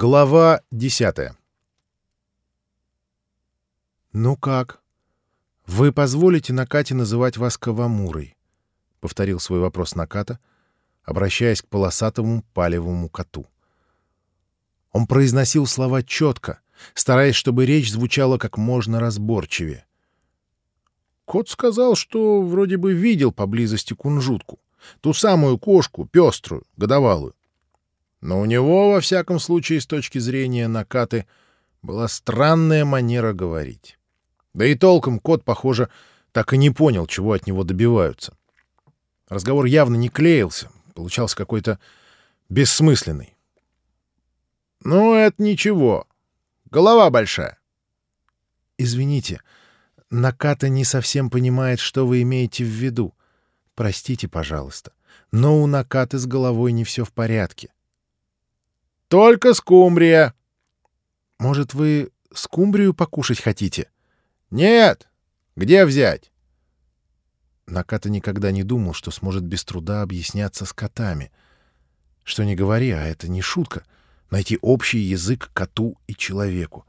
Глава десятая. «Ну как? Вы позволите Накате называть вас Кавамурой?» — повторил свой вопрос Наката, обращаясь к полосатому палевому коту. Он произносил слова четко, стараясь, чтобы речь звучала как можно разборчивее. Кот сказал, что вроде бы видел поблизости кунжутку, ту самую кошку, пеструю, годовалую. Но у него, во всяком случае, с точки зрения Накаты, была странная манера говорить. Да и толком кот, похоже, так и не понял, чего от него добиваются. Разговор явно не клеился, получался какой-то бессмысленный. «Ну, это ничего. Голова большая». «Извините, Наката не совсем понимает, что вы имеете в виду. Простите, пожалуйста, но у Накаты с головой не все в порядке. Только скумбрия. Может, вы скумбрию покушать хотите? Нет. Где взять? Наката никогда не думал, что сможет без труда объясняться с котами. Что не говори, а это не шутка. Найти общий язык коту и человеку.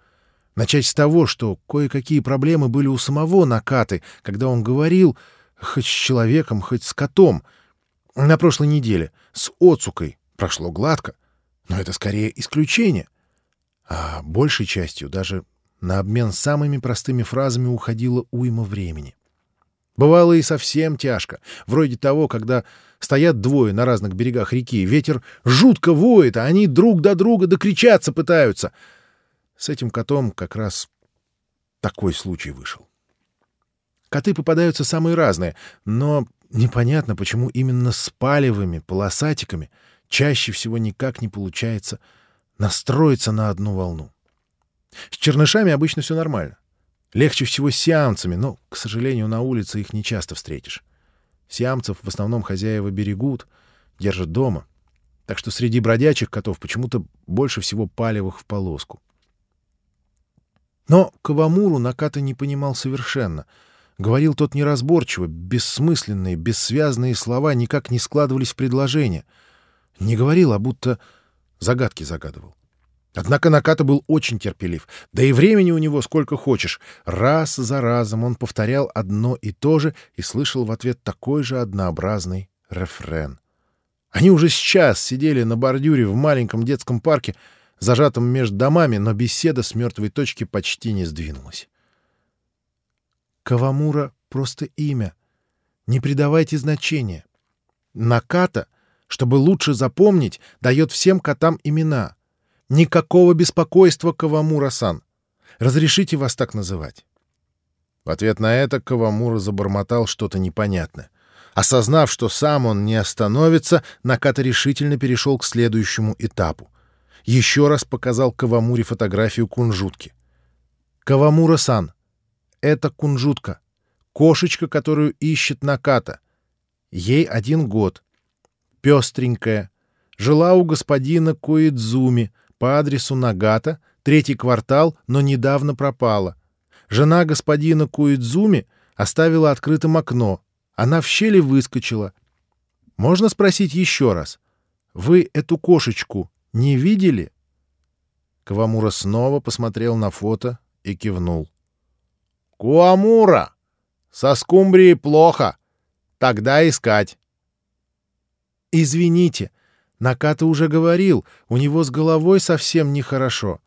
Начать с того, что кое-какие проблемы были у самого Накаты, когда он говорил хоть с человеком, хоть с котом. На прошлой неделе с Оцукой прошло гладко. Но это скорее исключение. А большей частью даже на обмен самыми простыми фразами уходило уйма времени. Бывало и совсем тяжко, вроде того, когда стоят двое на разных берегах реки, ветер жутко воет, а они друг до друга докричаться пытаются. С этим котом как раз такой случай вышел. Коты попадаются самые разные, но непонятно, почему именно с палевыми полосатиками — чаще всего никак не получается настроиться на одну волну. С чернышами обычно все нормально. Легче всего с сиамцами, но, к сожалению, на улице их не часто встретишь. Сиамцев в основном хозяева берегут, держат дома. Так что среди бродячих котов почему-то больше всего палевых в полоску. Но Кавамуру Наката не понимал совершенно. Говорил тот неразборчиво, бессмысленные, бессвязные слова никак не складывались в предложение — не говорил, а будто загадки загадывал. Однако Наката был очень терпелив, да и времени у него сколько хочешь. Раз за разом он повторял одно и то же и слышал в ответ такой же однообразный рефрен. Они уже сейчас сидели на бордюре в маленьком детском парке, зажатом между домами, но беседа с мертвой точки почти не сдвинулась. Кавамура — просто имя. Не придавайте значения. Наката — чтобы лучше запомнить, дает всем котам имена. Никакого беспокойства, Кавамура-сан. Разрешите вас так называть?» В ответ на это Кавамура забормотал что-то непонятное. Осознав, что сам он не остановится, Наката решительно перешел к следующему этапу. Еще раз показал Кавамуре фотографию кунжутки. «Кавамура-сан, это кунжутка, кошечка, которую ищет Наката. Ей один год пестренькая, жила у господина Коидзуми по адресу Нагата, третий квартал, но недавно пропала. Жена господина Коидзуми оставила открытым окно. Она в щели выскочила. Можно спросить еще раз? Вы эту кошечку не видели? Кавамура снова посмотрел на фото и кивнул. «Куамура! Со скумбрией плохо. Тогда искать». «Извините, Наката уже говорил, у него с головой совсем нехорошо.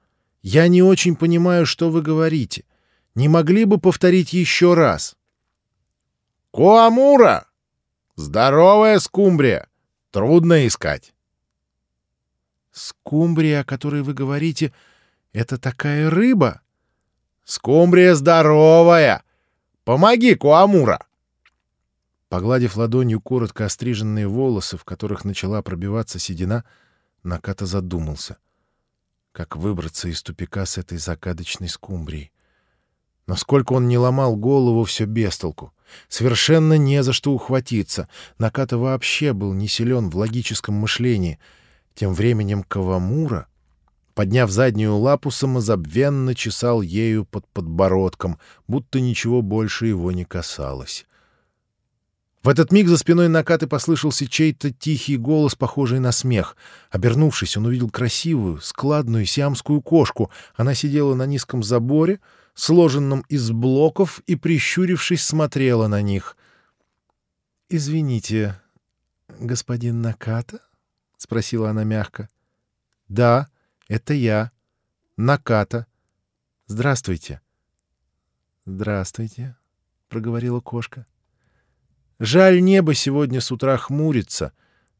Я не очень понимаю, что вы говорите. Не могли бы повторить еще раз?» «Куамура! Здоровая скумбрия! Трудно искать!» «Скумбрия, о которой вы говорите, это такая рыба?» «Скумбрия здоровая! Помоги, Куамура!» Погладив ладонью коротко остриженные волосы, в которых начала пробиваться седина, Наката задумался. Как выбраться из тупика с этой загадочной скумбрией? Насколько он не ломал голову, все без толку. Совершенно не за что ухватиться. Наката вообще был не силен в логическом мышлении. Тем временем Кавамура, подняв заднюю лапу, самозабвенно чесал ею под подбородком, будто ничего больше его не касалось. В этот миг за спиной Накаты послышался чей-то тихий голос, похожий на смех. Обернувшись, он увидел красивую, складную сиамскую кошку. Она сидела на низком заборе, сложенном из блоков, и, прищурившись, смотрела на них. «Извините, господин Наката?» — спросила она мягко. «Да, это я, Наката. Здравствуйте». «Здравствуйте», — проговорила кошка. «Жаль, небо сегодня с утра хмурится,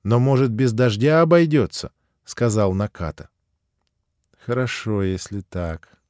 но, может, без дождя обойдется», — сказал Наката. «Хорошо, если так»,